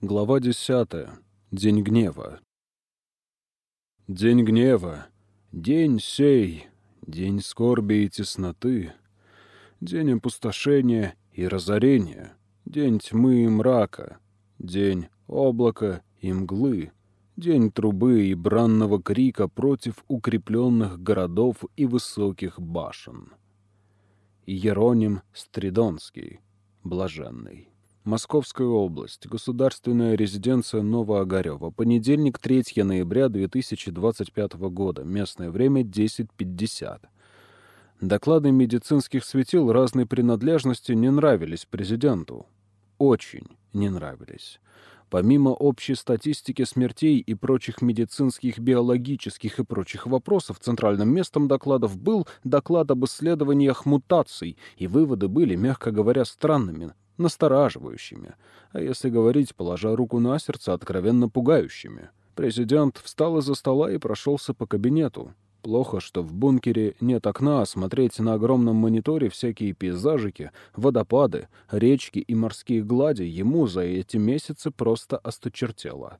Глава 10. День гнева. День гнева. День сей. День скорби и тесноты. День опустошения и разорения. День тьмы и мрака. День облака и мглы. День трубы и бранного крика против укрепленных городов и высоких башен. Иероним Стридонский. Блаженный. Московская область. Государственная резиденция Новоогарева. Понедельник, 3 ноября 2025 года. Местное время 10.50. Доклады медицинских светил разной принадлежности не нравились президенту. Очень не нравились. Помимо общей статистики смертей и прочих медицинских, биологических и прочих вопросов, центральным местом докладов был доклад об исследованиях мутаций, и выводы были, мягко говоря, странными, настораживающими, а если говорить, положа руку на сердце, откровенно пугающими. Президент встал из-за стола и прошелся по кабинету. Плохо, что в бункере нет окна, а смотреть на огромном мониторе всякие пейзажики, водопады, речки и морские глади ему за эти месяцы просто осточертело.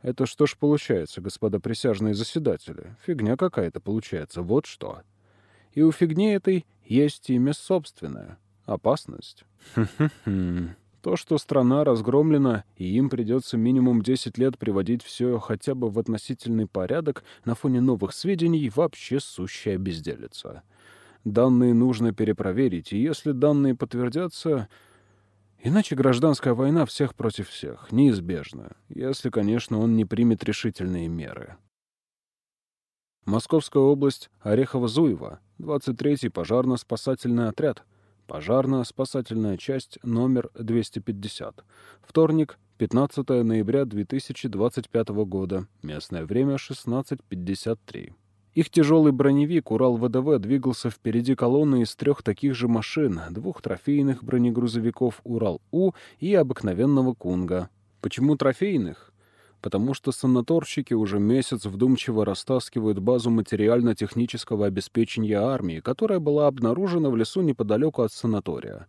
Это что ж получается, господа присяжные заседатели? Фигня какая-то получается, вот что. И у фигни этой есть имя собственное — опасность. То, что страна разгромлена, и им придется минимум 10 лет приводить все хотя бы в относительный порядок, на фоне новых сведений вообще сущая безделица. Данные нужно перепроверить, и если данные подтвердятся... Иначе гражданская война всех против всех, неизбежна, если, конечно, он не примет решительные меры. Московская область, Орехово-Зуево, 23-й пожарно-спасательный отряд — Пожарно-спасательная часть номер 250. Вторник, 15 ноября 2025 года. Местное время 16.53. Их тяжелый броневик «Урал-ВДВ» двигался впереди колонны из трех таких же машин, двух трофейных бронегрузовиков «Урал-У» и обыкновенного «Кунга». Почему трофейных? Потому что санаторщики уже месяц вдумчиво растаскивают базу материально-технического обеспечения армии, которая была обнаружена в лесу неподалеку от санатория.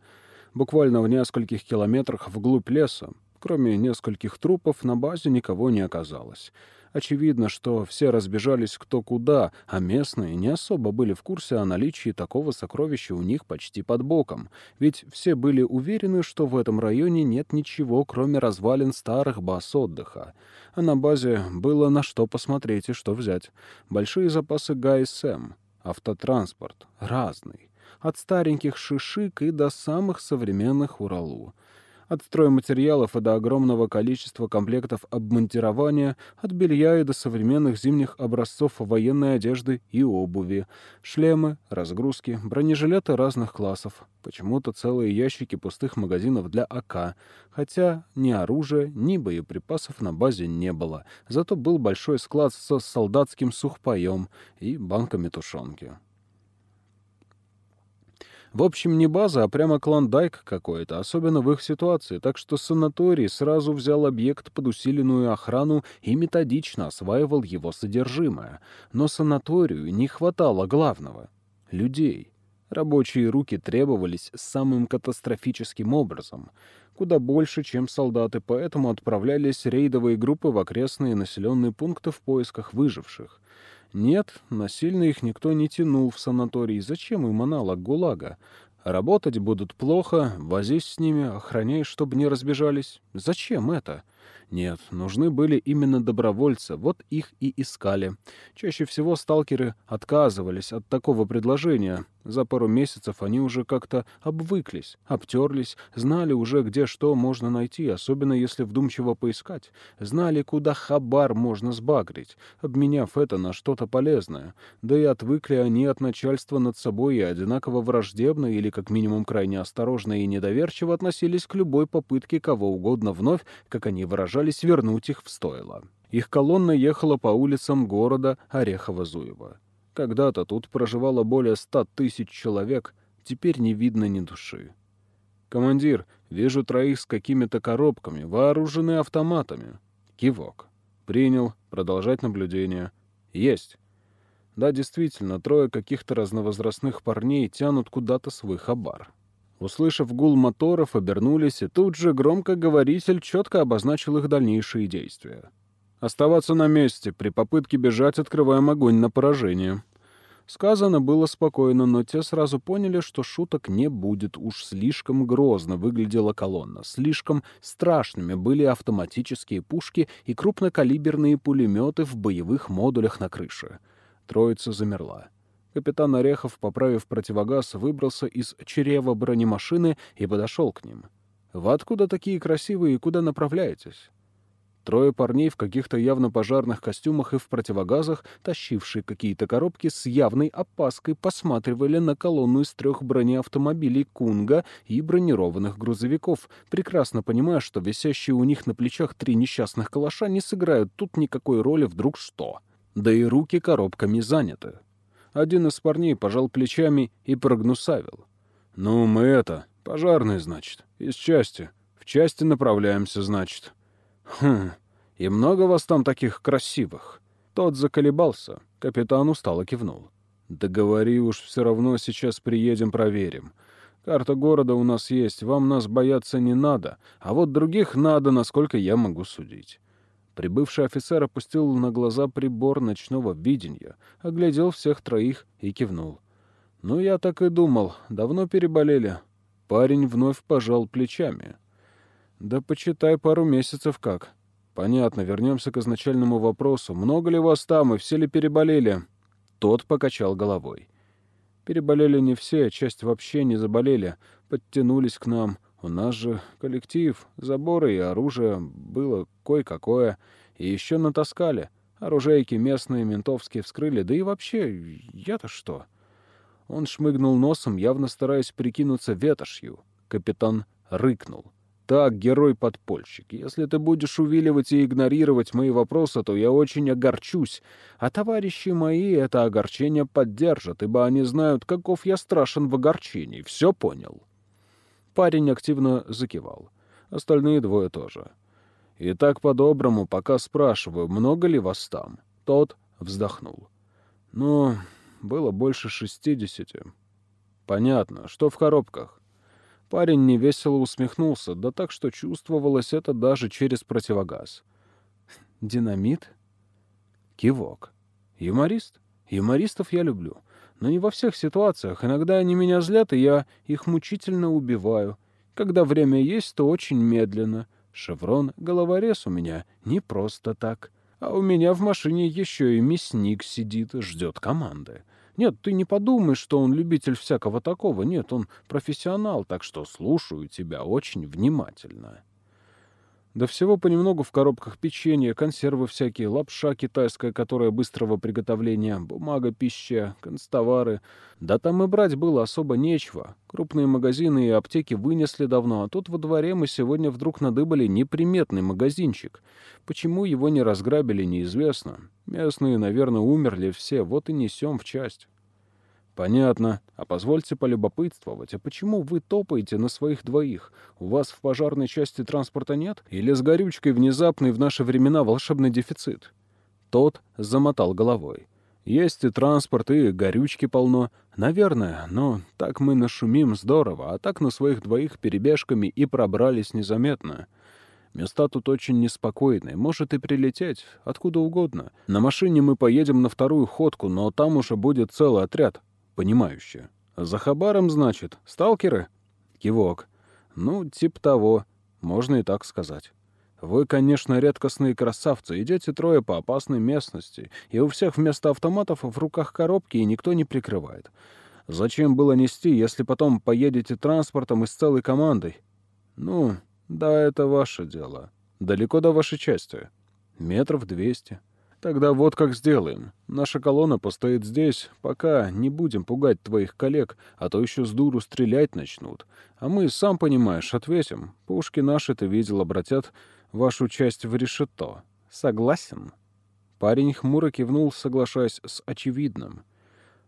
Буквально в нескольких километрах вглубь леса, кроме нескольких трупов, на базе никого не оказалось. Очевидно, что все разбежались кто куда, а местные не особо были в курсе о наличии такого сокровища у них почти под боком, ведь все были уверены, что в этом районе нет ничего, кроме развалин старых баз отдыха. А на базе было на что посмотреть и что взять. Большие запасы ГАИСМ, автотранспорт, разный от стареньких шишик и до самых современных Уралу. От стройматериалов и до огромного количества комплектов обмонтирования, от белья и до современных зимних образцов военной одежды и обуви, шлемы, разгрузки, бронежилеты разных классов, почему-то целые ящики пустых магазинов для АК, хотя ни оружия, ни боеприпасов на базе не было, зато был большой склад со солдатским сухпаем и банками тушенки. В общем, не база, а прямо клондайк какой-то, особенно в их ситуации, так что санаторий сразу взял объект под усиленную охрану и методично осваивал его содержимое. Но санаторию не хватало главного — людей. Рабочие руки требовались самым катастрофическим образом, куда больше, чем солдаты, поэтому отправлялись рейдовые группы в окрестные населенные пункты в поисках выживших. Нет, насильно их никто не тянул в санаторий. Зачем им аналог ГУЛАГа? Работать будут плохо, возись с ними, охраняй, чтобы не разбежались. Зачем это? Нет, нужны были именно добровольцы, вот их и искали. Чаще всего сталкеры отказывались от такого предложения, за пару месяцев они уже как-то обвыклись, обтерлись, знали уже, где что можно найти, особенно если вдумчиво поискать. Знали, куда хабар можно сбагрить, обменяв это на что-то полезное. Да и отвыкли они от начальства над собой и одинаково враждебно или как минимум крайне осторожно и недоверчиво относились к любой попытке кого угодно вновь, как они выражались, вернуть их в стойло. Их колонна ехала по улицам города Орехово-Зуево. Когда-то тут проживало более ста тысяч человек, теперь не видно ни души. «Командир, вижу троих с какими-то коробками, вооружены автоматами». Кивок. «Принял. Продолжать наблюдение». «Есть». Да, действительно, трое каких-то разновозрастных парней тянут куда-то свой хабар. Услышав гул моторов, обернулись, и тут же громкоговоритель четко обозначил их дальнейшие действия. «Оставаться на месте. При попытке бежать открываем огонь на поражение». Сказано было спокойно, но те сразу поняли, что шуток не будет. Уж слишком грозно выглядела колонна. Слишком страшными были автоматические пушки и крупнокалиберные пулеметы в боевых модулях на крыше. Троица замерла. Капитан Орехов, поправив противогаз, выбрался из чрева бронемашины и подошел к ним. «Вы откуда такие красивые и куда направляетесь?» Трое парней в каких-то явно пожарных костюмах и в противогазах, тащившие какие-то коробки, с явной опаской посматривали на колонну из трех бронеавтомобилей «Кунга» и бронированных грузовиков, прекрасно понимая, что висящие у них на плечах три несчастных калаша не сыграют тут никакой роли вдруг что. Да и руки коробками заняты. Один из парней пожал плечами и прогнусавил. «Ну, мы это, пожарные, значит, из части. В части направляемся, значит». «Хм, и много вас там таких красивых?» Тот заколебался. Капитан устало кивнул. «Да уж, все равно сейчас приедем, проверим. Карта города у нас есть, вам нас бояться не надо, а вот других надо, насколько я могу судить. Прибывший офицер опустил на глаза прибор ночного видения, оглядел всех троих и кивнул. «Ну, я так и думал. Давно переболели». Парень вновь пожал плечами. «Да почитай пару месяцев как». «Понятно, вернемся к изначальному вопросу. Много ли вас там и все ли переболели?» Тот покачал головой. «Переболели не все, часть вообще не заболели. Подтянулись к нам. У нас же коллектив, заборы и оружие было кое-какое. И еще натаскали. Оружейки местные, ментовские вскрыли. Да и вообще, я-то что?» Он шмыгнул носом, явно стараясь прикинуться ветошью. Капитан рыкнул. «Так, герой-подпольщик, если ты будешь увиливать и игнорировать мои вопросы, то я очень огорчусь. А товарищи мои это огорчение поддержат, ибо они знают, каков я страшен в огорчении. Все понял?» Парень активно закивал. Остальные двое тоже. И так по-доброму, пока спрашиваю, много ли вас там? Тот вздохнул. Ну, было больше шестидесяти. Понятно. Что в коробках? Парень невесело усмехнулся, да так, что чувствовалось это даже через противогаз. Динамит? Кивок. Юморист? Юмористов я люблю но не во всех ситуациях. Иногда они меня злят, и я их мучительно убиваю. Когда время есть, то очень медленно. Шеврон — головорез у меня не просто так. А у меня в машине еще и мясник сидит, ждет команды. Нет, ты не подумай, что он любитель всякого такого. Нет, он профессионал, так что слушаю тебя очень внимательно. Да всего понемногу в коробках печенье, консервы всякие, лапша китайская, которая быстрого приготовления, бумага, пища, констовары. Да там и брать было особо нечего. Крупные магазины и аптеки вынесли давно, а тут во дворе мы сегодня вдруг надыбали неприметный магазинчик. Почему его не разграбили, неизвестно. Местные, наверное, умерли все, вот и несем в часть. «Понятно. А позвольте полюбопытствовать, а почему вы топаете на своих двоих? У вас в пожарной части транспорта нет? Или с горючкой внезапный в наши времена волшебный дефицит?» Тот замотал головой. «Есть и транспорт, и горючки полно. Наверное, но так мы нашумим здорово, а так на своих двоих перебежками и пробрались незаметно». Места тут очень неспокойные. Может и прилететь откуда угодно. На машине мы поедем на вторую ходку, но там уже будет целый отряд понимающе. «За хабаром, значит? Сталкеры?» Кивок. «Ну, тип того. Можно и так сказать. Вы, конечно, редкостные красавцы. Идете трое по опасной местности, и у всех вместо автоматов в руках коробки, и никто не прикрывает. Зачем было нести, если потом поедете транспортом и с целой командой? Ну, да, это ваше дело. Далеко до вашей части. Метров двести. Тогда вот как сделаем. Наша колонна постоит здесь, пока не будем пугать твоих коллег, а то еще с дуру стрелять начнут. А мы, сам понимаешь, ответим. Пушки наши, ты видел, обратят вашу часть в решето. Согласен?» Парень хмуро кивнул, соглашаясь с очевидным.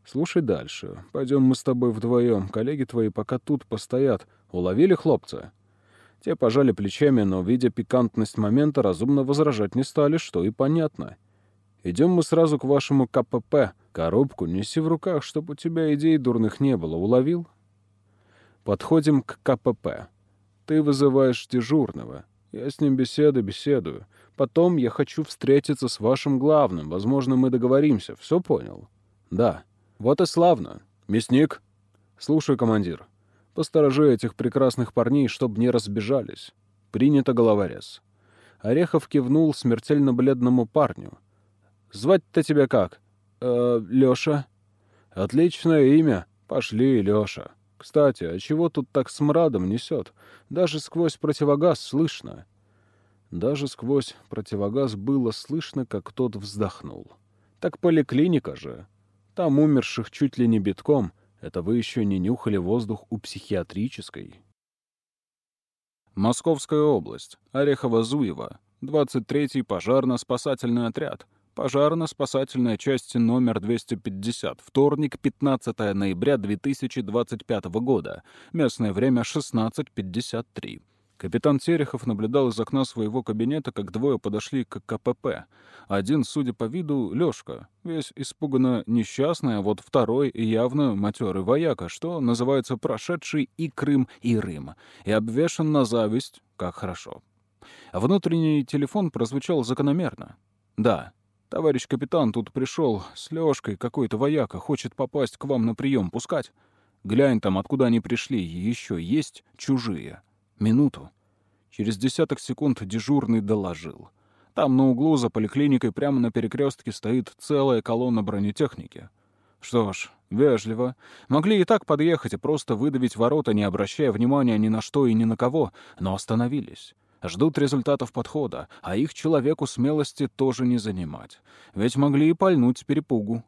«Слушай дальше. Пойдем мы с тобой вдвоем. Коллеги твои пока тут постоят. Уловили хлопца?» Те пожали плечами, но, видя пикантность момента, разумно возражать не стали, что и понятно. Идем мы сразу к вашему КПП. Коробку неси в руках, чтобы у тебя идей дурных не было. Уловил?» Подходим к КПП. Ты вызываешь дежурного. Я с ним беседу беседую. Потом я хочу встретиться с вашим главным. Возможно, мы договоримся. Все понял? Да. Вот и славно. Мясник? Слушай, командир. Посторожи этих прекрасных парней, чтобы не разбежались. Принято, головорез. Орехов кивнул смертельно бледному парню. «Звать-то тебя как?» «Э, Лёша». «Отличное имя. Пошли, Лёша. Кстати, а чего тут так смрадом несет? Даже сквозь противогаз слышно». Даже сквозь противогаз было слышно, как тот вздохнул. «Так поликлиника же. Там умерших чуть ли не битком. Это вы еще не нюхали воздух у психиатрической». Московская область. Орехово-Зуево. 23-й пожарно-спасательный отряд. Пожарно-спасательная часть номер 250. Вторник, 15 ноября 2025 года. Местное время 16.53. Капитан Терехов наблюдал из окна своего кабинета, как двое подошли к КПП. Один, судя по виду, Лёшка, весь испуганно несчастный, а вот второй явно матерый вояка, что называется прошедший и Крым, и Рим, и обвешан на зависть, как хорошо. Внутренний телефон прозвучал закономерно. «Да, товарищ капитан тут пришел с Лёшкой, какой-то вояка, хочет попасть к вам на прием пускать. Глянь там, откуда они пришли, еще есть чужие». Минуту. Через десяток секунд дежурный доложил. Там на углу за поликлиникой прямо на перекрестке стоит целая колонна бронетехники. Что ж, вежливо. Могли и так подъехать и просто выдавить ворота, не обращая внимания ни на что и ни на кого, но остановились. Ждут результатов подхода, а их человеку смелости тоже не занимать. Ведь могли и пальнуть с перепугу.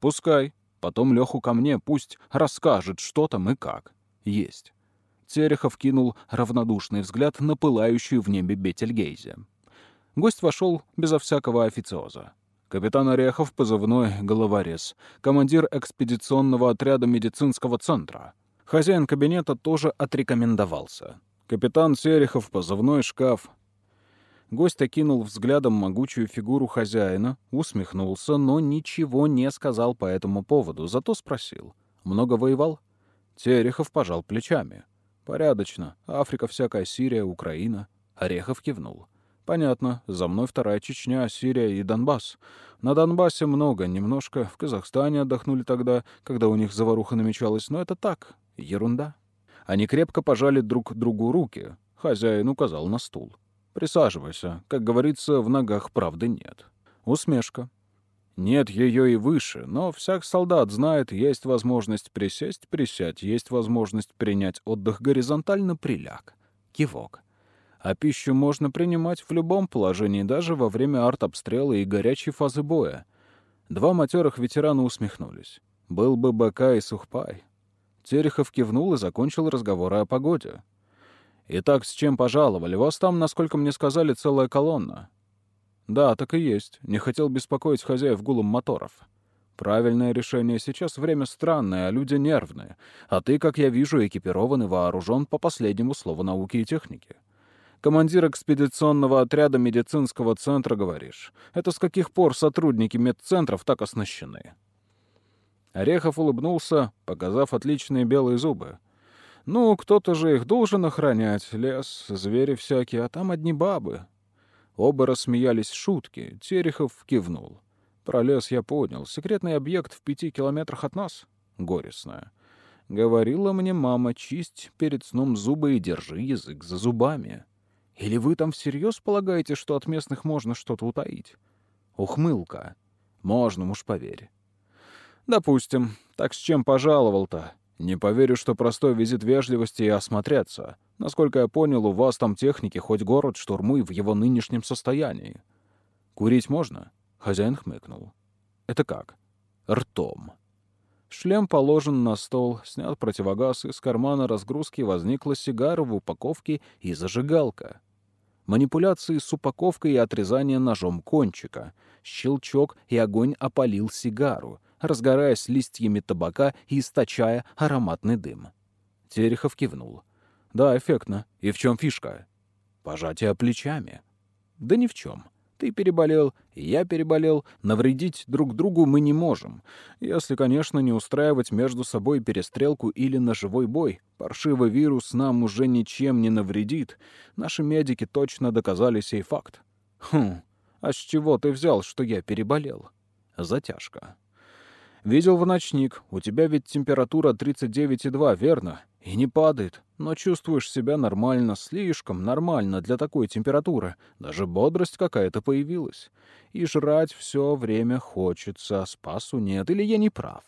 Пускай. Потом Леху ко мне, пусть расскажет, что там и как. Есть. Терехов кинул равнодушный взгляд на пылающую в небе Бетельгейзе. Гость вошел безо всякого официоза. Капитан Орехов, позывной «Головорез», командир экспедиционного отряда медицинского центра. Хозяин кабинета тоже отрекомендовался. Капитан Терехов, позывной «Шкаф». Гость окинул взглядом могучую фигуру хозяина, усмехнулся, но ничего не сказал по этому поводу, зато спросил. «Много воевал?» Терехов пожал плечами. «Порядочно. Африка всякая, Сирия, Украина». Орехов кивнул. «Понятно. За мной вторая Чечня, Сирия и Донбасс. На Донбассе много, немножко. В Казахстане отдохнули тогда, когда у них заваруха намечалась. Но это так, ерунда». Они крепко пожали друг другу руки. Хозяин указал на стул. «Присаживайся. Как говорится, в ногах правды нет». Усмешка. Нет ее и выше, но всяк солдат знает, есть возможность присесть, присядь, есть возможность принять отдых горизонтально, приляг. Кивок. А пищу можно принимать в любом положении, даже во время артобстрела и горячей фазы боя. Два матерых ветерана усмехнулись. Был бы БК и Сухпай. Терехов кивнул и закончил разговор о погоде. «Итак, с чем пожаловали? Вас там, насколько мне сказали, целая колонна. «Да, так и есть. Не хотел беспокоить хозяев гулом моторов». «Правильное решение. Сейчас время странное, а люди нервные. А ты, как я вижу, экипирован и вооружен по последнему слову науки и техники». «Командир экспедиционного отряда медицинского центра, говоришь. Это с каких пор сотрудники медцентров так оснащены?» Орехов улыбнулся, показав отличные белые зубы. «Ну, кто-то же их должен охранять. Лес, звери всякие, а там одни бабы. Оба рассмеялись шутки. Терехов кивнул. Про лес я понял. Секретный объект в пяти километрах от нас. Горестная. Говорила мне мама, чисть перед сном зубы и держи язык за зубами. Или вы там всерьез полагаете, что от местных можно что-то утаить? Ухмылка. Можно, уж поверь. Допустим. Так с чем пожаловал-то? Не поверю, что простой визит вежливости и осмотреться. Насколько я понял, у вас там техники, хоть город штурмуй в его нынешнем состоянии. Курить можно? Хозяин хмыкнул. Это как? Ртом. Шлем положен на стол, снят противогаз, из кармана разгрузки возникла сигара в упаковке и зажигалка. Манипуляции с упаковкой и отрезание ножом кончика. Щелчок, и огонь опалил сигару, разгораясь листьями табака и источая ароматный дым. Терехов кивнул. Да, эффектно. И в чем фишка? Пожатие плечами. Да ни в чем. Ты переболел, я переболел. Навредить друг другу мы не можем. Если, конечно, не устраивать между собой перестрелку или ножевой бой. Паршивый вирус нам уже ничем не навредит. Наши медики точно доказали сей факт. Хм, а с чего ты взял, что я переболел? Затяжка. Видел в ночник. У тебя ведь температура 39,2, верно? И не падает, но чувствуешь себя нормально, слишком нормально для такой температуры. Даже бодрость какая-то появилась. И жрать все время хочется, а спасу нет, или я не прав?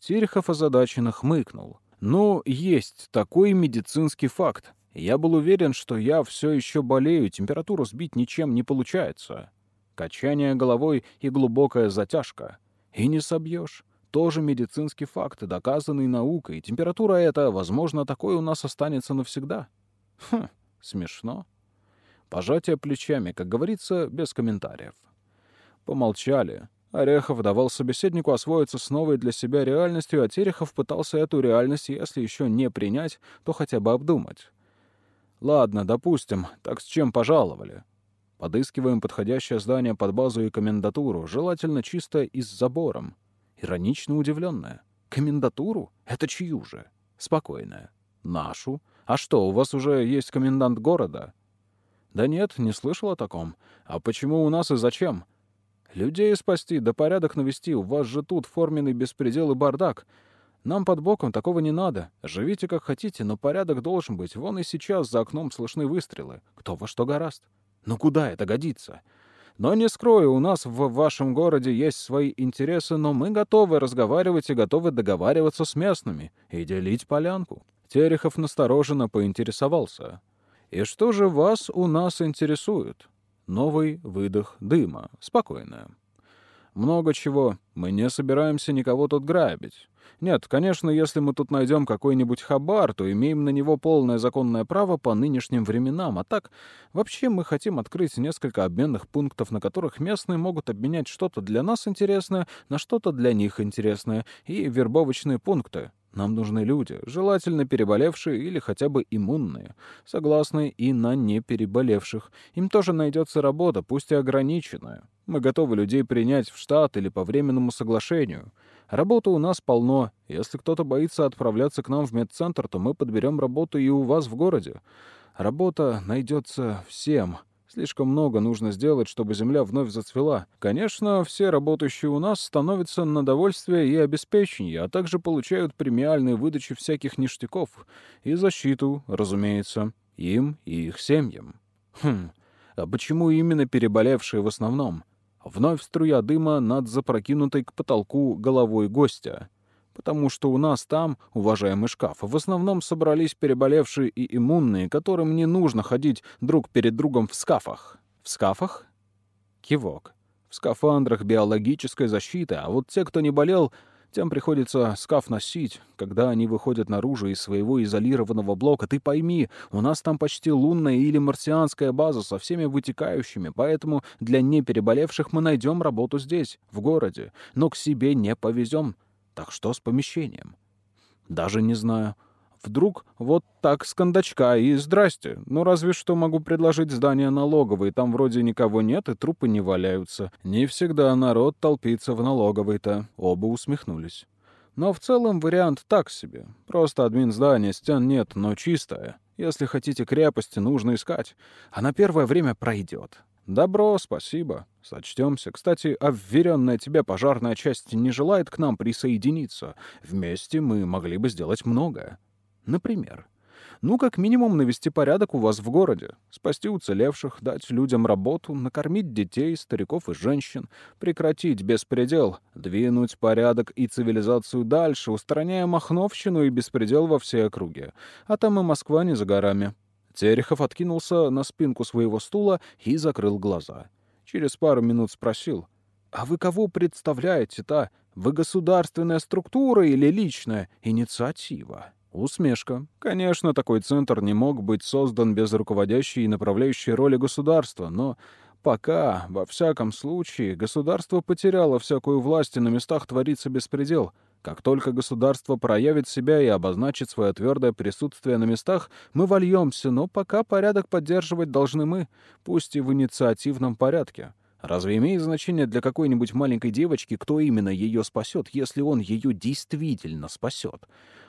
Терехов озадаченно хмыкнул. Ну, есть такой медицинский факт. Я был уверен, что я все еще болею, температуру сбить ничем не получается. Качание головой и глубокая затяжка. И не собьешь тоже медицинский факт, доказанный наукой. Температура эта, возможно, такой у нас останется навсегда. Хм, смешно. Пожатие плечами, как говорится, без комментариев. Помолчали. Орехов давал собеседнику освоиться с новой для себя реальностью, а Терехов пытался эту реальность, если еще не принять, то хотя бы обдумать. «Ладно, допустим. Так с чем пожаловали?» «Подыскиваем подходящее здание под базу и комендатуру, желательно чисто и с забором. Иронично удивленная. «Комендатуру? Это чью же?» Спокойная. «Нашу? А что, у вас уже есть комендант города?» «Да нет, не слышал о таком. А почему у нас и зачем?» «Людей спасти, да порядок навести. У вас же тут форменный беспредел и бардак. Нам под боком такого не надо. Живите как хотите, но порядок должен быть. Вон и сейчас за окном слышны выстрелы. Кто во что гораст. Ну куда это годится?» Но не скрою, у нас в вашем городе есть свои интересы, но мы готовы разговаривать и готовы договариваться с местными и делить полянку». Терехов настороженно поинтересовался. «И что же вас у нас интересует?» Новый выдох дыма. Спокойно. «Много чего. Мы не собираемся никого тут грабить. Нет, конечно, если мы тут найдем какой-нибудь хабар, то имеем на него полное законное право по нынешним временам. А так, вообще мы хотим открыть несколько обменных пунктов, на которых местные могут обменять что-то для нас интересное на что-то для них интересное, и вербовочные пункты. Нам нужны люди, желательно переболевшие или хотя бы иммунные, согласные и на непереболевших. Им тоже найдется работа, пусть и ограниченная. Мы готовы людей принять в штат или по временному соглашению. Работы у нас полно. Если кто-то боится отправляться к нам в медцентр, то мы подберем работу и у вас в городе. Работа найдется всем. Слишком много нужно сделать, чтобы земля вновь зацвела. Конечно, все работающие у нас становятся на довольствие и обеспечение, а также получают премиальные выдачи всяких ништяков. И защиту, разумеется, им и их семьям. Хм, а почему именно переболевшие в основном? Вновь струя дыма над запрокинутой к потолку головой гостя. Потому что у нас там, уважаемый шкаф, в основном собрались переболевшие и иммунные, которым не нужно ходить друг перед другом в скафах. В скафах? Кивок. В скафандрах биологической защиты, а вот те, кто не болел, тем приходится скаф носить, когда они выходят наружу из своего изолированного блока. Ты пойми, у нас там почти лунная или марсианская база со всеми вытекающими, поэтому для непереболевших мы найдем работу здесь, в городе, но к себе не повезем. Так что с помещением? Даже не знаю. Вдруг вот так с кондачка и здрасте. Ну, разве что могу предложить здание налоговой. Там вроде никого нет и трупы не валяются. Не всегда народ толпится в налоговой-то. Оба усмехнулись. Но в целом вариант так себе. Просто админ здания, стен нет, но чистое. Если хотите крепости, нужно искать. А на первое время пройдет. Добро, спасибо. Сочтемся. Кстати, вверенная тебе пожарная часть не желает к нам присоединиться. Вместе мы могли бы сделать многое. Например, ну, как минимум, навести порядок у вас в городе, спасти уцелевших, дать людям работу, накормить детей, стариков и женщин, прекратить беспредел, двинуть порядок и цивилизацию дальше, устраняя махновщину и беспредел во всей округе. А там и Москва не за горами. Терехов откинулся на спинку своего стула и закрыл глаза. Через пару минут спросил, «А вы кого представляете-то? Вы государственная структура или личная инициатива?» Усмешка. Конечно, такой центр не мог быть создан без руководящей и направляющей роли государства, но пока, во всяком случае, государство потеряло всякую власть, и на местах творится беспредел. Как только государство проявит себя и обозначит свое твердое присутствие на местах, мы вольемся, но пока порядок поддерживать должны мы, пусть и в инициативном порядке. Разве имеет значение для какой-нибудь маленькой девочки, кто именно ее спасет, если он ее действительно спасет?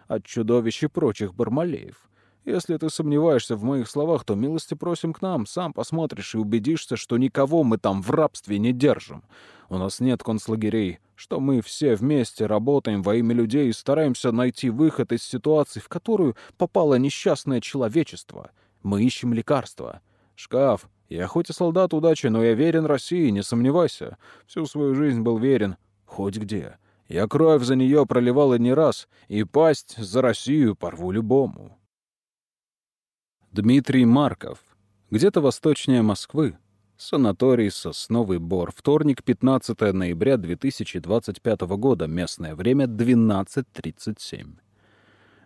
От чудовищ и прочих бармалеев. Если ты сомневаешься в моих словах, то милости просим к нам, сам посмотришь и убедишься, что никого мы там в рабстве не держим. У нас нет концлагерей, что мы все вместе работаем во имя людей и стараемся найти выход из ситуации, в которую попало несчастное человечество. Мы ищем лекарства. Шкаф. Я хоть и солдат удачи, но я верен России, не сомневайся. Всю свою жизнь был верен. Хоть где. Я кровь за нее проливал и не раз, и пасть за Россию порву любому. Дмитрий Марков. Где-то восточнее Москвы. Санаторий «Сосновый Бор». Вторник, 15 ноября 2025 года. Местное время 12.37.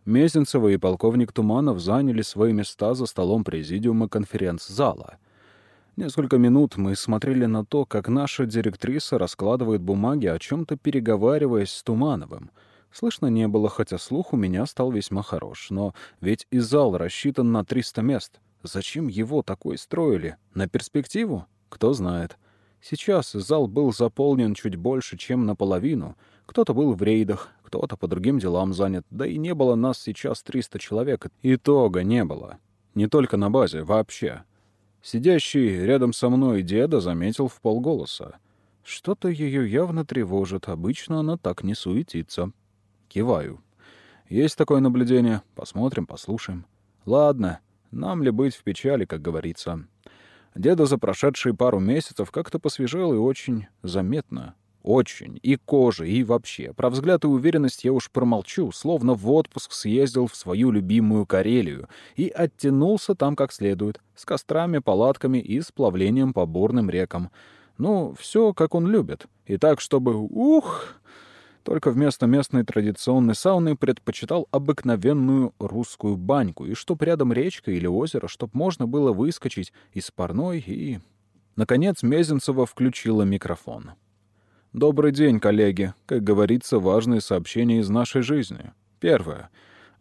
Мезенцева и полковник Туманов заняли свои места за столом президиума конференц-зала. Несколько минут мы смотрели на то, как наша директриса раскладывает бумаги, о чем-то переговариваясь с Тумановым — Слышно не было, хотя слух у меня стал весьма хорош. Но ведь и зал рассчитан на 300 мест. Зачем его такой строили? На перспективу? Кто знает. Сейчас зал был заполнен чуть больше, чем наполовину. Кто-то был в рейдах, кто-то по другим делам занят. Да и не было нас сейчас 300 человек. Итога не было. Не только на базе, вообще. Сидящий рядом со мной деда заметил в полголоса. Что-то ее явно тревожит. Обычно она так не суетится. Киваю. Есть такое наблюдение. Посмотрим, послушаем. Ладно, нам ли быть в печали, как говорится. Деда за прошедшие пару месяцев как-то посвежел и очень заметно. Очень. И кожа, и вообще. Про взгляд и уверенность я уж промолчу, словно в отпуск съездил в свою любимую Карелию и оттянулся там как следует, с кострами, палатками и сплавлением по бурным рекам. Ну, все, как он любит. И так, чтобы... Ух! Только вместо местной традиционной сауны предпочитал обыкновенную русскую баньку, и чтоб рядом речка или озеро, чтоб можно было выскочить из парной и... Наконец Мезенцева включила микрофон. «Добрый день, коллеги. Как говорится, важные сообщения из нашей жизни. Первое.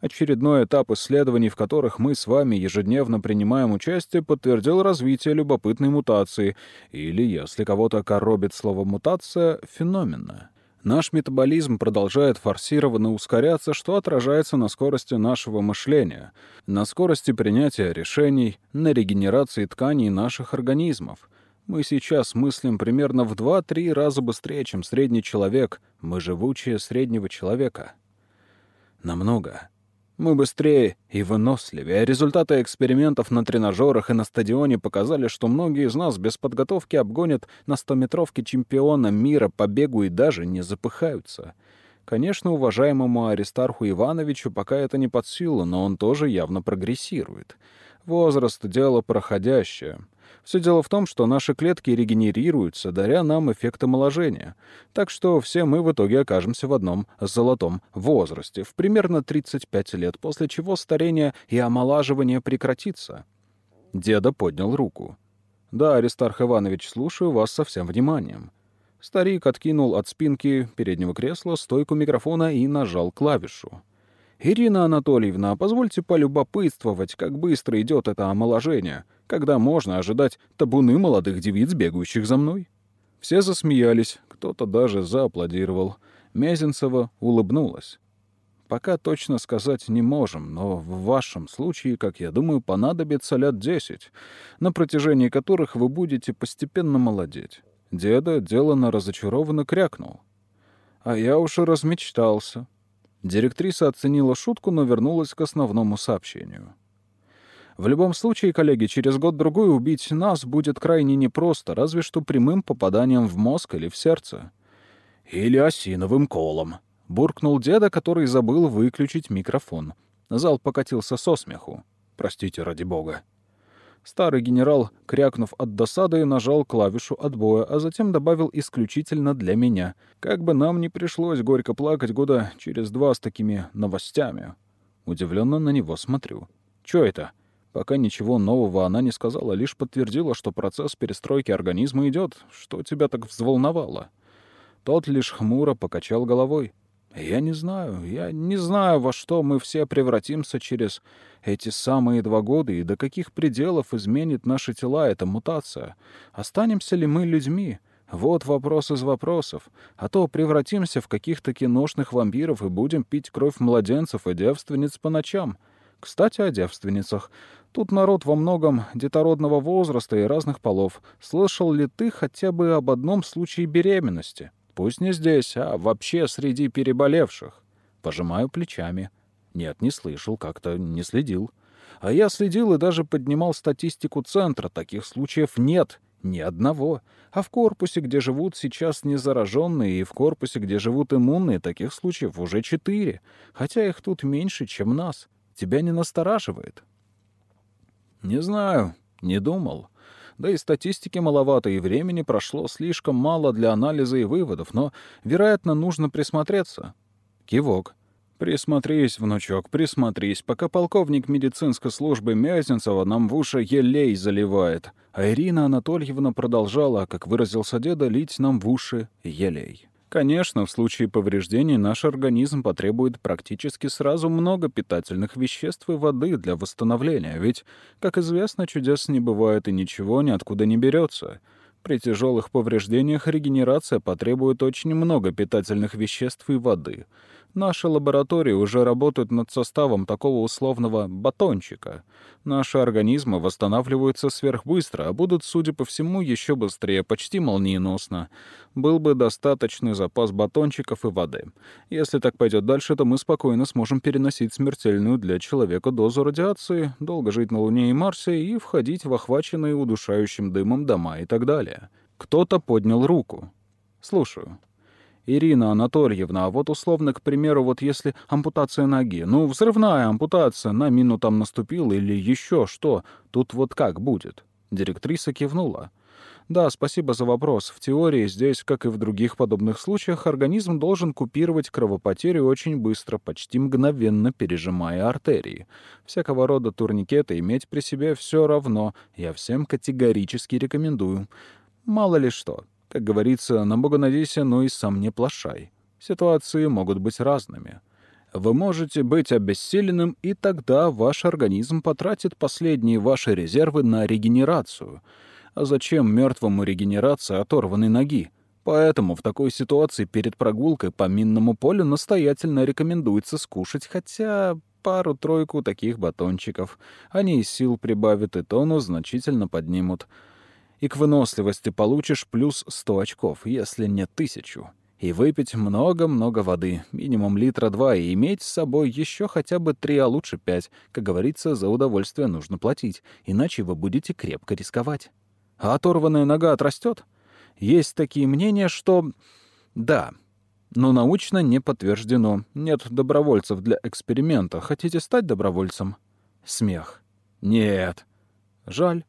Очередной этап исследований, в которых мы с вами ежедневно принимаем участие, подтвердил развитие любопытной мутации, или, если кого-то коробит слово «мутация», феномена. Наш метаболизм продолжает форсированно ускоряться, что отражается на скорости нашего мышления, на скорости принятия решений, на регенерации тканей наших организмов. Мы сейчас мыслим примерно в 2-3 раза быстрее, чем средний человек. Мы живучее среднего человека. Намного. Мы быстрее и выносливее. Результаты экспериментов на тренажерах и на стадионе показали, что многие из нас без подготовки обгонят на 100-метровке чемпиона мира по бегу и даже не запыхаются. Конечно, уважаемому Аристарху Ивановичу пока это не под силу, но он тоже явно прогрессирует. Возраст — дело проходящее. Все дело в том, что наши клетки регенерируются, даря нам эффект омоложения. Так что все мы в итоге окажемся в одном золотом возрасте, в примерно 35 лет, после чего старение и омолаживание прекратится. Деда поднял руку. «Да, Аристарх Иванович, слушаю вас со всем вниманием». Старик откинул от спинки переднего кресла стойку микрофона и нажал клавишу. «Ирина Анатольевна, позвольте полюбопытствовать, как быстро идет это омоложение когда можно ожидать табуны молодых девиц, бегающих за мной. Все засмеялись, кто-то даже зааплодировал. Мезенцева улыбнулась. Пока точно сказать не можем, но в вашем случае, как я думаю, понадобится лет десять, на протяжении которых вы будете постепенно молодеть. Деда делано разочарованно крякнул. А я уж и размечтался. Директриса оценила шутку, но вернулась к основному сообщению. В любом случае, коллеги, через год-другой убить нас будет крайне непросто, разве что прямым попаданием в мозг или в сердце. «Или осиновым колом», — буркнул деда, который забыл выключить микрофон. Зал покатился со смеху. «Простите, ради бога». Старый генерал, крякнув от досады, нажал клавишу отбоя, а затем добавил исключительно для меня. Как бы нам не пришлось горько плакать года через два с такими новостями. Удивленно на него смотрю. «Чё это?» Пока ничего нового она не сказала, лишь подтвердила, что процесс перестройки организма идет. Что тебя так взволновало? Тот лишь хмуро покачал головой. Я не знаю, я не знаю, во что мы все превратимся через эти самые два года и до каких пределов изменит наши тела эта мутация. Останемся ли мы людьми? Вот вопрос из вопросов. А то превратимся в каких-то киношных вампиров и будем пить кровь младенцев и девственниц по ночам. Кстати, о девственницах. Тут народ во многом детородного возраста и разных полов. Слышал ли ты хотя бы об одном случае беременности? Пусть не здесь, а вообще среди переболевших. Пожимаю плечами. Нет, не слышал, как-то не следил. А я следил и даже поднимал статистику центра. Таких случаев нет. Ни одного. А в корпусе, где живут сейчас незараженные, и в корпусе, где живут иммунные, таких случаев уже четыре. Хотя их тут меньше, чем нас. Тебя не настораживает? Не знаю, не думал. Да и статистики маловато, и времени прошло слишком мало для анализа и выводов, но, вероятно, нужно присмотреться. Кивок. «Присмотрись, внучок, присмотрись, пока полковник медицинской службы Мязенцева нам в уши елей заливает». А Ирина Анатольевна продолжала, как выразился деда, лить нам в уши елей. Конечно, в случае повреждений наш организм потребует практически сразу много питательных веществ и воды для восстановления, ведь, как известно, чудес не бывает и ничего ниоткуда не берется. При тяжелых повреждениях регенерация потребует очень много питательных веществ и воды — Наши лаборатории уже работают над составом такого условного батончика. Наши организмы восстанавливаются сверхбыстро, а будут, судя по всему, еще быстрее, почти молниеносно. Был бы достаточный запас батончиков и воды. Если так пойдет дальше, то мы спокойно сможем переносить смертельную для человека дозу радиации, долго жить на Луне и Марсе и входить в охваченные удушающим дымом дома и так далее. Кто-то поднял руку. Слушаю. Ирина Анатольевна, а вот условно, к примеру, вот если ампутация ноги, ну, взрывная ампутация, на мину там наступила или еще что, тут вот как будет?» Директриса кивнула. «Да, спасибо за вопрос. В теории здесь, как и в других подобных случаях, организм должен купировать кровопотерю очень быстро, почти мгновенно пережимая артерии. Всякого рода турникеты иметь при себе все равно. Я всем категорически рекомендую. Мало ли что. Как говорится, на Бога надейся, но и сам не плашай. Ситуации могут быть разными. Вы можете быть обессиленным, и тогда ваш организм потратит последние ваши резервы на регенерацию. А зачем мертвому регенерация оторванной ноги? Поэтому в такой ситуации перед прогулкой по минному полю настоятельно рекомендуется скушать хотя пару-тройку таких батончиков. Они и сил прибавят, и тонус значительно поднимут и к выносливости получишь плюс 100 очков, если не тысячу. И выпить много-много воды, минимум литра два, и иметь с собой еще хотя бы три, а лучше пять. Как говорится, за удовольствие нужно платить, иначе вы будете крепко рисковать. А оторванная нога отрастет? Есть такие мнения, что... Да, но научно не подтверждено. Нет добровольцев для эксперимента. Хотите стать добровольцем? Смех. Нет. Жаль.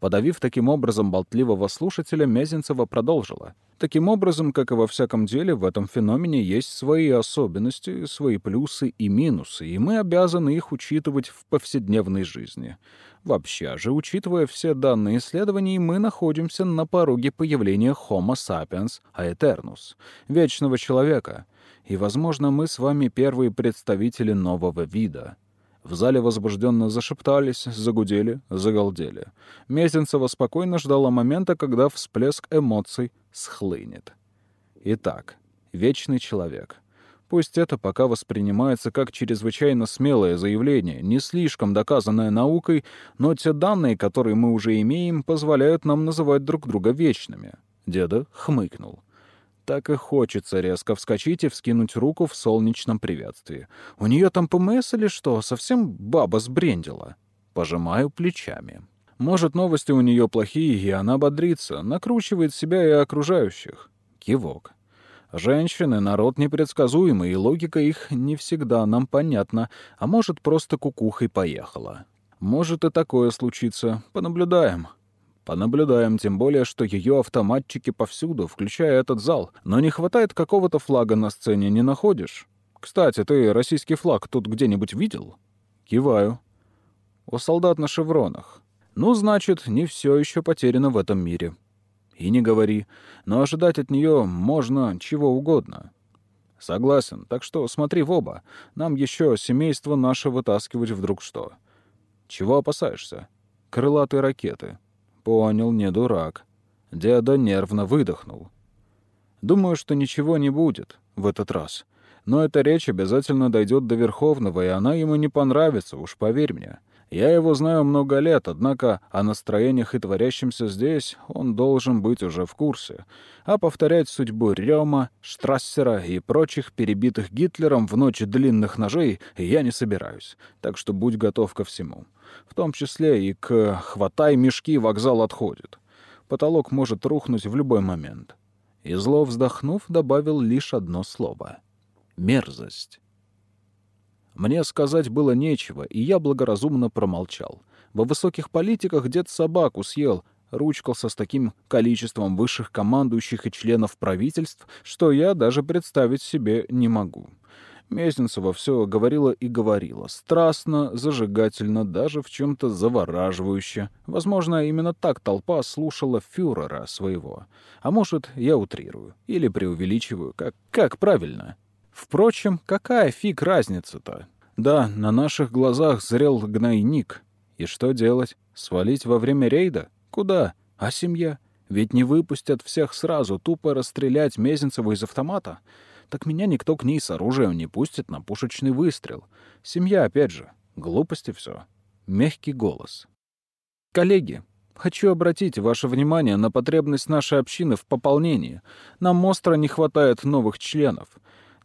Подавив таким образом болтливого слушателя, Мезенцева продолжила. Таким образом, как и во всяком деле, в этом феномене есть свои особенности, свои плюсы и минусы, и мы обязаны их учитывать в повседневной жизни. Вообще же, учитывая все данные исследований, мы находимся на пороге появления Homo sapiens aeternus, вечного человека, и, возможно, мы с вами первые представители нового вида — в зале возбужденно зашептались, загудели, загалдели. Мезенцева спокойно ждала момента, когда всплеск эмоций схлынет. Итак, вечный человек. Пусть это пока воспринимается как чрезвычайно смелое заявление, не слишком доказанное наукой, но те данные, которые мы уже имеем, позволяют нам называть друг друга вечными. Деда хмыкнул. Так и хочется резко вскочить и вскинуть руку в солнечном приветствии. У нее там ПМС или что? Совсем баба сбрендила. Пожимаю плечами. Может, новости у нее плохие, и она бодрится, накручивает себя и окружающих. Кивок. Женщины — народ непредсказуемый, и логика их не всегда нам понятна, а может, просто кукухой поехала. Может и такое случится. Понаблюдаем. Понаблюдаем, тем более, что ее автоматчики повсюду, включая этот зал. Но не хватает какого-то флага на сцене, не находишь? Кстати, ты российский флаг тут где-нибудь видел? Киваю. У солдат на шевронах. Ну, значит, не все еще потеряно в этом мире. И не говори. Но ожидать от нее можно чего угодно. Согласен, так что смотри в оба. Нам еще семейство наше вытаскивать вдруг что. Чего опасаешься? Крылатые ракеты. Понял, не дурак. Деда нервно выдохнул. Думаю, что ничего не будет в этот раз. Но эта речь обязательно дойдет до Верховного, и она ему не понравится, уж поверь мне. Я его знаю много лет, однако о настроениях и творящемся здесь он должен быть уже в курсе. А повторять судьбу Рёма, Штрассера и прочих перебитых Гитлером в ночи длинных ножей я не собираюсь. Так что будь готов ко всему. В том числе и к «хватай мешки, вокзал отходит». Потолок может рухнуть в любой момент. И зло вздохнув, добавил лишь одно слово — мерзость. Мне сказать было нечего, и я благоразумно промолчал. Во высоких политиках дед собаку съел, ручкался с таким количеством высших командующих и членов правительств, что я даже представить себе не могу. Мезенцева все говорила и говорила, страстно, зажигательно, даже в чем-то завораживающе. Возможно, именно так толпа слушала фюрера своего. А может, я утрирую или преувеличиваю, как, как правильно. Впрочем, какая фиг разница-то? Да, на наших глазах зрел гнойник. И что делать? Свалить во время рейда? Куда? А семья? Ведь не выпустят всех сразу, тупо расстрелять Мезенцеву из автомата. Так меня никто к ней с оружием не пустит на пушечный выстрел. Семья, опять же. Глупости все. Мягкий голос. Коллеги, хочу обратить ваше внимание на потребность нашей общины в пополнении. Нам остро не хватает новых членов.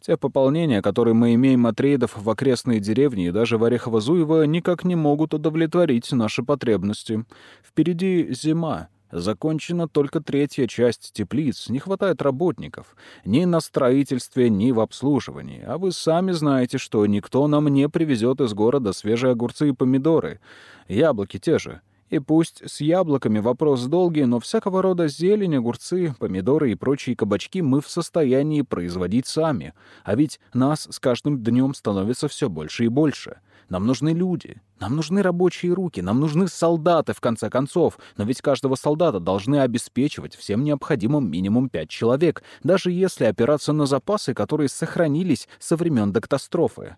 Те пополнения, которые мы имеем от рейдов в окрестные деревни и даже в Орехово-Зуево, никак не могут удовлетворить наши потребности. Впереди зима. Закончена только третья часть теплиц, не хватает работников. Ни на строительстве, ни в обслуживании. А вы сами знаете, что никто нам не привезет из города свежие огурцы и помидоры. Яблоки те же. И пусть с яблоками вопрос долгий, но всякого рода зелень, огурцы, помидоры и прочие кабачки мы в состоянии производить сами. А ведь нас с каждым днем становится все больше и больше. Нам нужны люди, нам нужны рабочие руки, нам нужны солдаты, в конце концов. Но ведь каждого солдата должны обеспечивать всем необходимым минимум пять человек, даже если опираться на запасы, которые сохранились со времен до.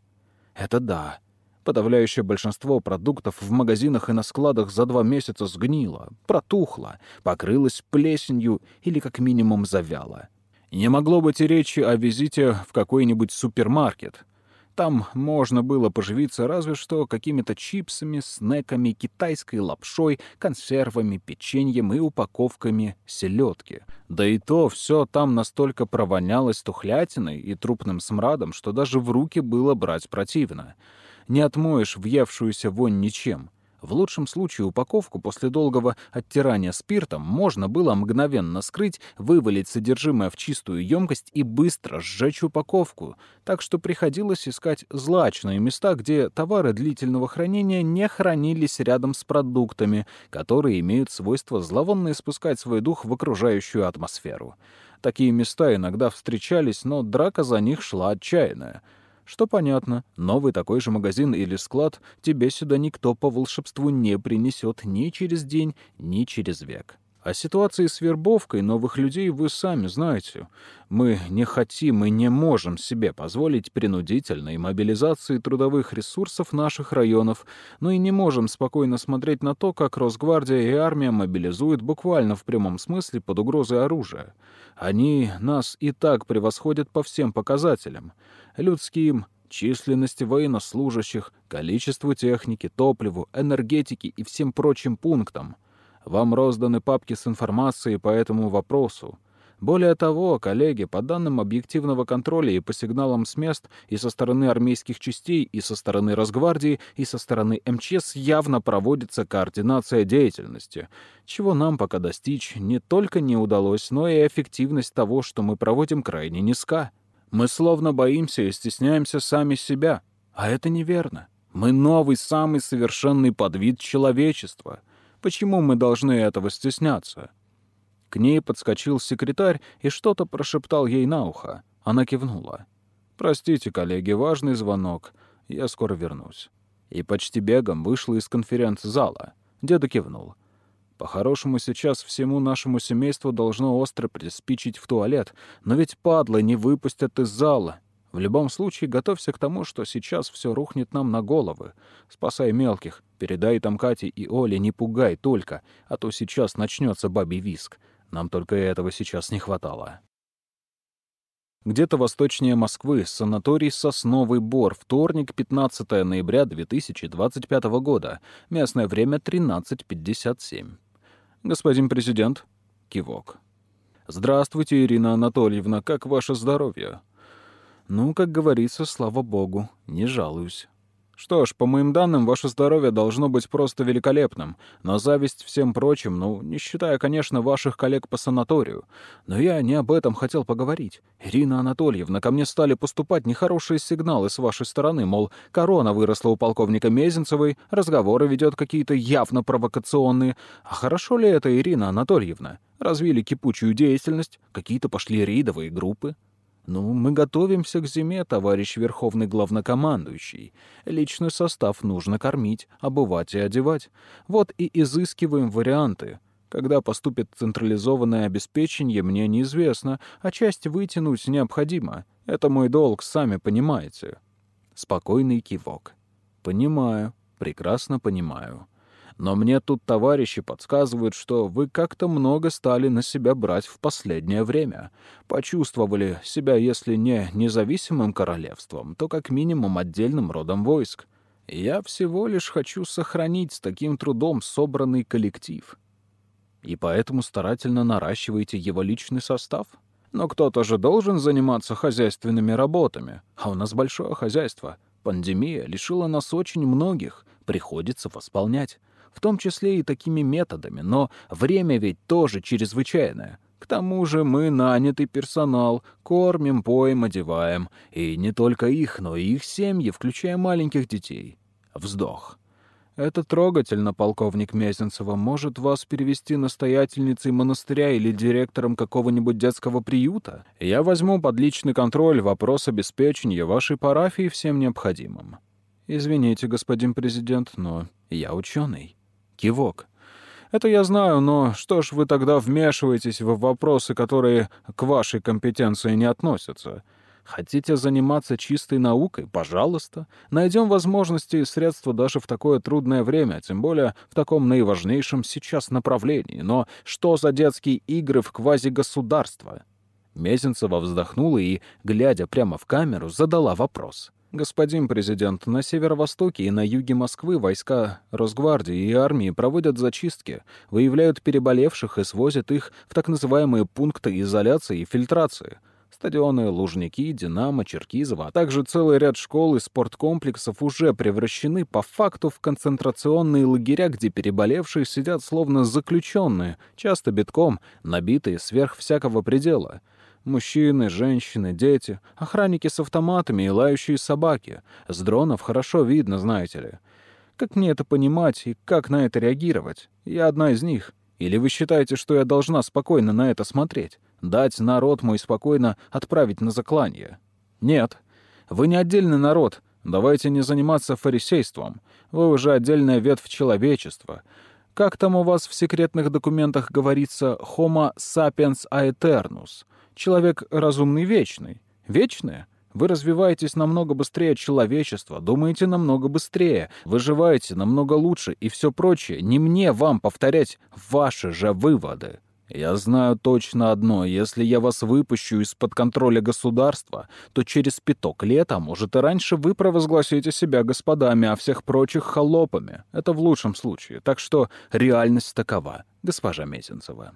Это да. Подавляющее большинство продуктов в магазинах и на складах за два месяца сгнило, протухло, покрылось плесенью или как минимум завяло. Не могло быть и речи о визите в какой-нибудь супермаркет. Там можно было поживиться разве что какими-то чипсами, снеками, китайской лапшой, консервами, печеньем и упаковками селедки. Да и то все там настолько провонялось тухлятиной и трупным смрадом, что даже в руки было брать противно не отмоешь въевшуюся вонь ничем. В лучшем случае упаковку после долгого оттирания спиртом можно было мгновенно скрыть, вывалить содержимое в чистую емкость и быстро сжечь упаковку, так что приходилось искать злачные места, где товары длительного хранения не хранились рядом с продуктами, которые имеют свойство зловонно испускать свой дух в окружающую атмосферу. Такие места иногда встречались, но драка за них шла отчаянная — что понятно, новый такой же магазин или склад тебе сюда никто по волшебству не принесет ни через день, ни через век. О ситуации с вербовкой новых людей вы сами знаете. Мы не хотим и не можем себе позволить принудительной мобилизации трудовых ресурсов наших районов, но и не можем спокойно смотреть на то, как Росгвардия и армия мобилизуют буквально в прямом смысле под угрозой оружия. Они нас и так превосходят по всем показателям людским, численности военнослужащих, количеству техники, топливу, энергетики и всем прочим пунктам. Вам розданы папки с информацией по этому вопросу. Более того, коллеги, по данным объективного контроля и по сигналам с мест и со стороны армейских частей, и со стороны Росгвардии, и со стороны МЧС явно проводится координация деятельности, чего нам пока достичь не только не удалось, но и эффективность того, что мы проводим, крайне низка. Мы словно боимся и стесняемся сами себя. А это неверно. Мы новый, самый совершенный подвид человечества. Почему мы должны этого стесняться? К ней подскочил секретарь и что-то прошептал ей на ухо. Она кивнула. «Простите, коллеги, важный звонок. Я скоро вернусь». И почти бегом вышла из конференц-зала. Деда кивнул. По-хорошему, сейчас всему нашему семейству должно остро приспичить в туалет, но ведь падлы не выпустят из зала. В любом случае, готовься к тому, что сейчас все рухнет нам на головы. Спасай мелких, передай там Кате и Оле, не пугай только, а то сейчас начнется бабий виск. Нам только этого сейчас не хватало. Где-то восточнее Москвы, санаторий «Сосновый Бор», вторник, 15 ноября 2025 года, местное время 13.57. «Господин президент?» Кивок. «Здравствуйте, Ирина Анатольевна, как ваше здоровье?» Ну, как говорится, слава богу, не жалуюсь. Что ж, по моим данным, ваше здоровье должно быть просто великолепным, но зависть всем прочим, ну, не считая, конечно, ваших коллег по санаторию. Но я не об этом хотел поговорить. Ирина Анатольевна, ко мне стали поступать нехорошие сигналы с вашей стороны, мол, корона выросла у полковника Мезенцевой, разговоры ведет какие-то явно провокационные. А хорошо ли это, Ирина Анатольевна? Развили кипучую деятельность, какие-то пошли рейдовые группы. «Ну, мы готовимся к зиме, товарищ Верховный Главнокомандующий. Личный состав нужно кормить, обувать и одевать. Вот и изыскиваем варианты. Когда поступит централизованное обеспечение, мне неизвестно, а часть вытянуть необходимо. Это мой долг, сами понимаете». Спокойный кивок. «Понимаю, прекрасно понимаю». Но мне тут товарищи подсказывают, что вы как-то много стали на себя брать в последнее время. Почувствовали себя, если не независимым королевством, то как минимум отдельным родом войск. Я всего лишь хочу сохранить с таким трудом собранный коллектив. И поэтому старательно наращиваете его личный состав? Но кто-то же должен заниматься хозяйственными работами. А у нас большое хозяйство. Пандемия лишила нас очень многих. Приходится восполнять в том числе и такими методами, но время ведь тоже чрезвычайное. К тому же мы нанятый персонал, кормим, поем, одеваем. И не только их, но и их семьи, включая маленьких детей. Вздох. Это трогательно, полковник Мезенцева. Может вас перевести настоятельницей монастыря или директором какого-нибудь детского приюта? Я возьму под личный контроль вопрос обеспечения вашей парафии всем необходимым. Извините, господин президент, но я ученый. Кивок. «Это я знаю, но что ж вы тогда вмешиваетесь в вопросы, которые к вашей компетенции не относятся? Хотите заниматься чистой наукой? Пожалуйста. Найдем возможности и средства даже в такое трудное время, тем более в таком наиважнейшем сейчас направлении. Но что за детские игры в квазигосударство?» Мезенцева вздохнула и, глядя прямо в камеру, задала вопрос. «Господин президент, на северо-востоке и на юге Москвы войска Росгвардии и армии проводят зачистки, выявляют переболевших и свозят их в так называемые пункты изоляции и фильтрации. Стадионы Лужники, Динамо, Черкизово, а также целый ряд школ и спорткомплексов уже превращены по факту в концентрационные лагеря, где переболевшие сидят словно заключенные, часто битком, набитые сверх всякого предела». Мужчины, женщины, дети, охранники с автоматами и лающие собаки. С дронов хорошо видно, знаете ли. Как мне это понимать и как на это реагировать? Я одна из них. Или вы считаете, что я должна спокойно на это смотреть? Дать народ мой спокойно отправить на заклание? Нет. Вы не отдельный народ. Давайте не заниматься фарисейством. Вы уже отдельная ветвь человечества. Как там у вас в секретных документах говорится «homo sapiens aeternus»? Человек разумный вечный. Вечное? Вы развиваетесь намного быстрее человечества, думаете намного быстрее, выживаете намного лучше и все прочее. Не мне вам повторять ваши же выводы. Я знаю точно одно, если я вас выпущу из-под контроля государства, то через пяток лет, а может и раньше, вы провозгласите себя господами, а всех прочих — холопами. Это в лучшем случае. Так что реальность такова, госпожа Мезенцева.